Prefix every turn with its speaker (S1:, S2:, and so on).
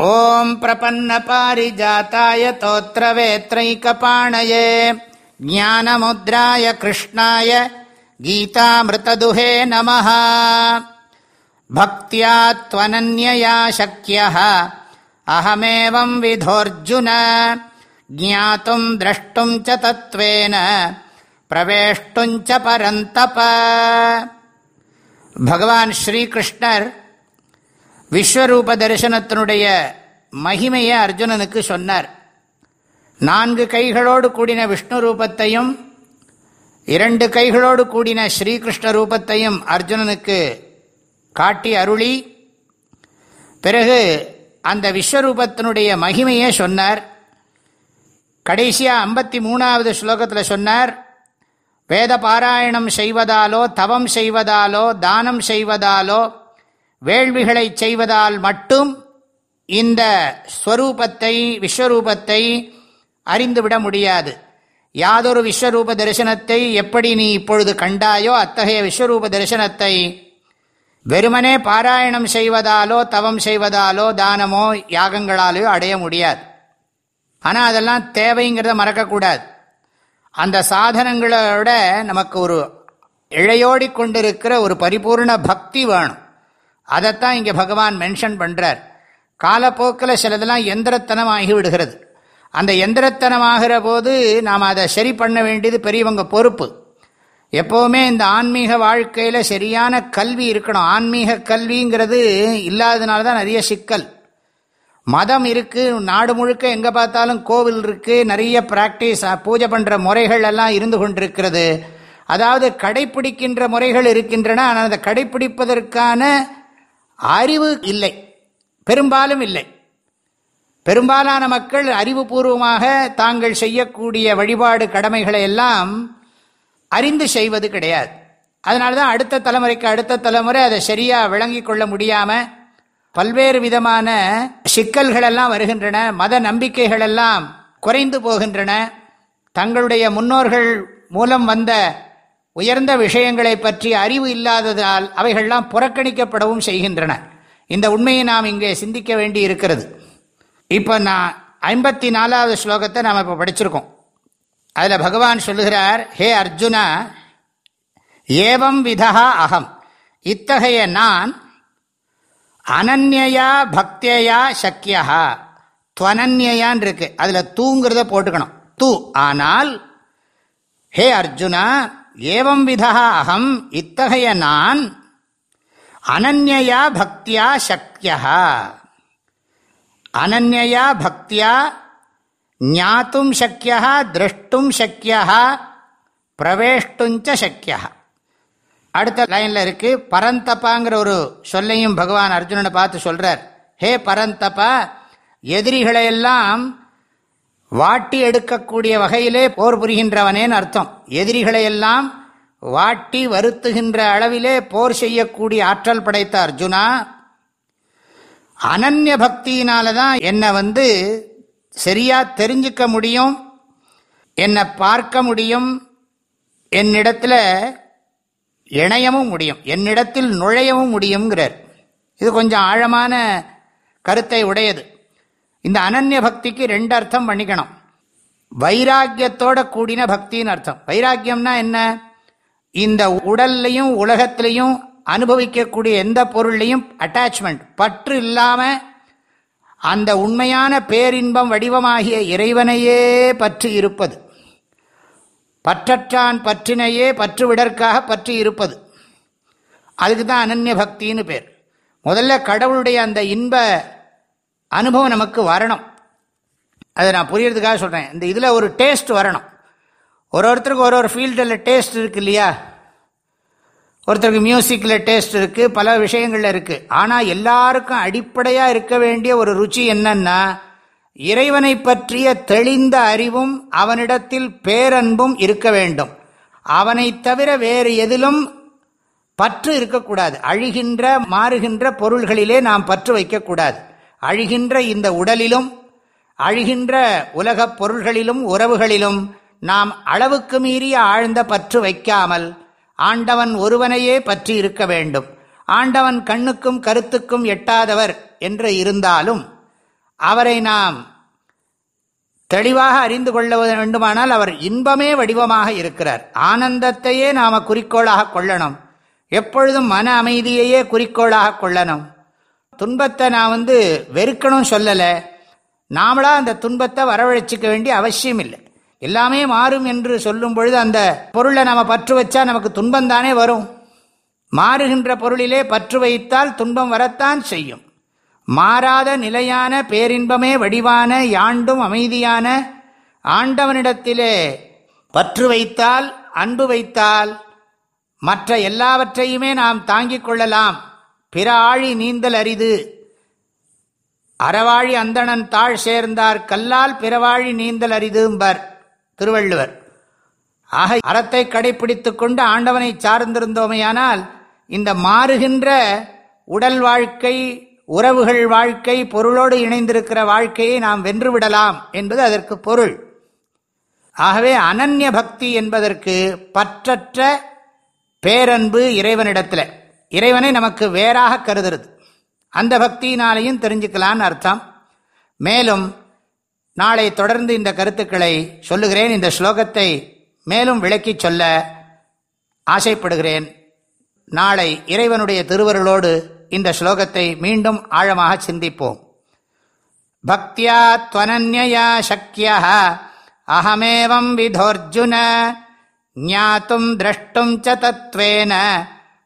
S1: ॐ प्रपन्नपारिजाताय तोत्रवेत्रैकपाणये ज्ञानमुद्राय कृष्णाय गीतामृतदुहे नमः भक्त्या त्वनन्यया शक्यः अहमेवं विधोऽर्जुन ज्ञातुम् द्रष्टुम् च तत्त्वेन प्रवेष्टुम् च परन्तप भगवान् श्रीकृष्णर् விஸ்வரூப தரிசனத்தினுடைய மகிமையை அர்ஜுனனுக்கு சொன்னார். நான்கு கைகளோடு கூடின விஷ்ணு ரூபத்தையும் இரண்டு கைகளோடு கூடின ஸ்ரீகிருஷ்ண ரூபத்தையும் அர்ஜுனனுக்கு காட்டி அருளி பிறகு அந்த விஸ்வரூபத்தினுடைய மகிமையை சொன்னார். கடைசியாக ஐம்பத்தி மூணாவது ஸ்லோகத்தில் சொன்னார் வேத பாராயணம் செய்வதாலோ தவம் செய்வதாலோ தானம் செய்வதாலோ வேள்விகளை செய்வதால் மட்டும் இந்த ஸ்வரூபத்தை விஸ்வரூபத்தை அறிந்துவிட முடியாது. யாதொரு விஸ்வரூப தரிசனத்தை எப்படி நீ இப்பொழுது கண்டாயோ அத்தகைய விஸ்வரூப தரிசனத்தை வெறுமனே பாராயணம் செய்வதாலோ தவம் செய்வதாலோ தானமோ யாகங்களாலோ அடைய முடியாது. ஆனால் அதெல்லாம் தேவைங்கிறத மறக்கக்கூடாது. அந்த சாதனங்களோட நமக்கு ஒரு இழையோடி கொண்டிருக்கிற ஒரு பரிபூர்ண பக்தி வேணும். அதைத்தான் இங்கே பகவான் மென்ஷன் பண்ணுறார் காலப்போக்கில் சிலதெல்லாம் எந்திரத்தனம் ஆகி விடுகிறது. அந்த எந்திரத்தனமாகிற போது நாம் அதை சரி பண்ண வேண்டியது பெரியவங்க பொறுப்பு. எப்போவுமே இந்த ஆன்மீக வாழ்க்கையில் சரியான கல்வி இருக்கணும். ஆன்மீக கல்விங்கிறது இல்லாததுனால தான் நிறைய சிக்கல். மதம் இருக்குது நாடு முழுக்க எங்கே பார்த்தாலும் கோவில் இருக்குது நிறைய ப்ராக்டிஸ் பூஜை பண்ணுற முறைகள் எல்லாம் இருந்து கொண்டிருக்கிறது. அதாவது கடைப்பிடிக்கின்ற முறைகள் இருக்கின்றன ஆனால் அதை கடைப்பிடிப்பதற்கான அறிவு இல்லை. பெரும்பாலும் இல்லை. பெரும்பாலான மக்கள் அறிவுபூர்வமாக தாங்கள் செய்யக்கூடிய வழிபாடு கடமைகளை எல்லாம் அறிந்து செய்வது கிடையாது. அதனால தான் அடுத்த தலைமுறைக்கு அடுத்த தலைமுறை அதை சரியாக விளங்கி கொள்ள முடியாமல் பல்வேறு விதமான சிக்கல்களெல்லாம் வருகின்றன மத நம்பிக்கைகளெல்லாம் குறைந்து போகின்றன. தங்களுடைய முன்னோர்கள் மூலம் வந்த உயர்ந்த விஷயங்களை பற்றி அறிவு இல்லாததால் அவைகள்லாம் புறக்கணிக்கப்படவும் செய்கின்றன. இந்த உண்மையை நாம் இங்கே சிந்திக்க வேண்டி இருக்கிறது இப்போ நான் ஐம்பத்தி நாலாவது ஸ்லோகத்தை நாம் இப்போ படிச்சிருக்கோம். அதில் பகவான் சொல்லுகிறார் ஹே அர்ஜுனா ஏவம் விதா அகம். இத்தகைய நான் அனன்யா பக்தேயா சக்கியா துவனன்யான் இருக்கு. அதில் தூங்கிறத போட்டுக்கணும். தூ. ஆனால் ஹே அர்ஜுனா ஏவம் விதா அகம் இத்தகைய நான் அனன்யா பக்தியா சக்தியா அனன்யா பக்தியா ஞாத்தும் சக்கியா திரஷ்டும் சக்கியா பிரவேஷ்டுஞ்ச சக்கியா அடுத்த லைனில் இருக்கு பரந்தப்பாங்கிற ஒரு சொல்லையும் பகவான் அர்ஜுனனை பார்த்து சொல்றார். ஹே பரந்தப்பா எதிரிகளையெல்லாம் வாட்டி எடுக்கக்கூடிய வகையிலே போர் புரிகின்றவனேன்னு அர்த்தம். எதிரிகளையெல்லாம் வாட்டி வருத்துகின்ற அளவிலே போர் செய்யக்கூடிய ஆற்றல் படைத்த அர்ஜுனா அனன்ய பக்தியினால தான் என்னை வந்து சரியா தெரிஞ்சுக்க முடியும் என்னை பார்க்க முடியும் என்னிடத்தில் இணையவும் முடியும் என்னிடத்தில் நுழையவும் முடியுங்கிறார் இது கொஞ்சம் ஆழமான கருத்தை உடையது. இந்த அனன்ய பக்திக்கு ரெண்டு அர்த்தம் பண்ணிக்கணும். வைராக்கியத்தோட கூடின பக்தின்னு அர்த்தம். வைராக்கியம்னா என்ன? இந்த உடல்லையும் உலகத்திலையும் அனுபவிக்கக்கூடிய எந்த பொருள்லையும் அட்டாச்மெண்ட் பற்று இல்லாமல் அந்த உண்மையான பேரின்பம் வடிவமாகிய இறைவனையே பற்றி இருப்பது. பற்றற்றான் பற்றினையே பற்றுவிடற்காக பற்றி இருப்பது. அதுக்கு தான் அனன்ய பக்தின்னு பேர். முதல்ல கடவுளுடைய அந்த இன்ப அனுபவம் நமக்கு வரணும். அதை நான் புரியறதுக்காக சொல்கிறேன் இந்த இதில் ஒரு டேஸ்ட் வரணும். ஒரு ஒருத்தருக்கு ஒரு ஒரு ஃபீல்டில் டேஸ்ட் இருக்கு இல்லையா? ஒருத்தருக்கு மியூசிக்கில் டேஸ்ட் இருக்குது பல விஷயங்களில் இருக்குது ஆனால் எல்லாருக்கும் அடிப்படையாக இருக்க வேண்டிய ஒரு ருச்சி என்னன்னா இறைவனை பற்றிய தெளிந்த அறிவும் அவனிடத்தில் பேரன்பும் இருக்க வேண்டும். அவனை தவிர வேறு எதிலும் பற்று இருக்கக்கூடாது. அழிகின்ற மாறுகின்ற பொருள்களிலே நாம் பற்று வைக்கக்கூடாது. அழிகின்ற இந்த உடலிலும் அழிகின்ற உலகப் பொருள்களிலும் உறவுகளிலும் நாம் அளவுக்கு மீறிய ஆழ்ந்த பற்று வைக்காமல் ஆண்டவன் ஒருவனையே பற்றி இருக்க வேண்டும். ஆண்டவன் கண்ணுக்கும் கருத்துக்கும் எட்டாதவர் என்று இருந்தாலும் அவரை நாம் தெளிவாக அறிந்து கொள்ள வேண்டுமானால் அவர் இன்பமே வடிவமாக இருக்கிறார். ஆனந்தத்தையே நாம குறிக்கோளாக கொள்ளணும். எப்பொழுதும் மன அமைதியையே குறிக்கோளாக கொள்ளணும். துன்பத்தை நான் வந்து வெறுக்கணும் சொல்லலை. நாமளாக அந்த துன்பத்தை வரவழைச்சிக்க வேண்டிய அவசியம் இல்லை. எல்லாமே மாறும் என்று சொல்லும் பொழுது அந்த பொருளை நம்ம பற்று வச்சா நமக்கு துன்பம் தானே வரும். மாறுகின்ற பொருளிலே பற்று வைத்தால் துன்பம் வரத்தான் செய்யும். மாறாத நிலையான பேரின்பமே வடிவான யாண்டும் அமைதியான ஆண்டவனிடத்திலே பற்று வைத்தால் அன்பு வைத்தால் மற்ற எல்லாவற்றையுமே நாம் தாங்கிக் கொள்ளலாம். பிற ஆழி நீந்தல் அரிது. அறவாழி அந்தணன் தாழ் சேர்ந்தார் கல்லால் பிறவாழி நீந்தல் அரிதும்பர் திருவள்ளுவர். ஆக அறத்தை கடைபிடித்து கொண்டு ஆண்டவனை சார்ந்திருந்தோமையானால் இந்த மாறுகின்ற உடல் வாழ்க்கை உறவுகள் வாழ்க்கை பொருளோடு இணைந்திருக்கிற வாழ்க்கையை நாம் வென்றுவிடலாம் என்பது அதற்கு பொருள். ஆகவே அனன்ய பக்தி என்பதற்கு பற்றற்ற பேரன்பு இறைவனிடத்தில். இறைவனை நமக்கு வேறாக கருதுறது. அந்த பக்தியினாலையும் தெரிஞ்சுக்கலான்னு அர்த்தம். மேலும் நாளை தொடர்ந்து இந்த கருத்துக்களை சொல்லுகிறேன். இந்த ஸ்லோகத்தை மேலும் விளக்கி சொல்ல ஆசைப்படுகிறேன். நாளை இறைவனுடைய திருவருளோடு இந்த ஸ்லோகத்தை மீண்டும் ஆழமாக சிந்திப்போம். பக்தியா துவனன்யா சக்கியா அகமேவம் விதோர்ஜுன ஞாத்தும் திரஷ்டும் ச தத்வேன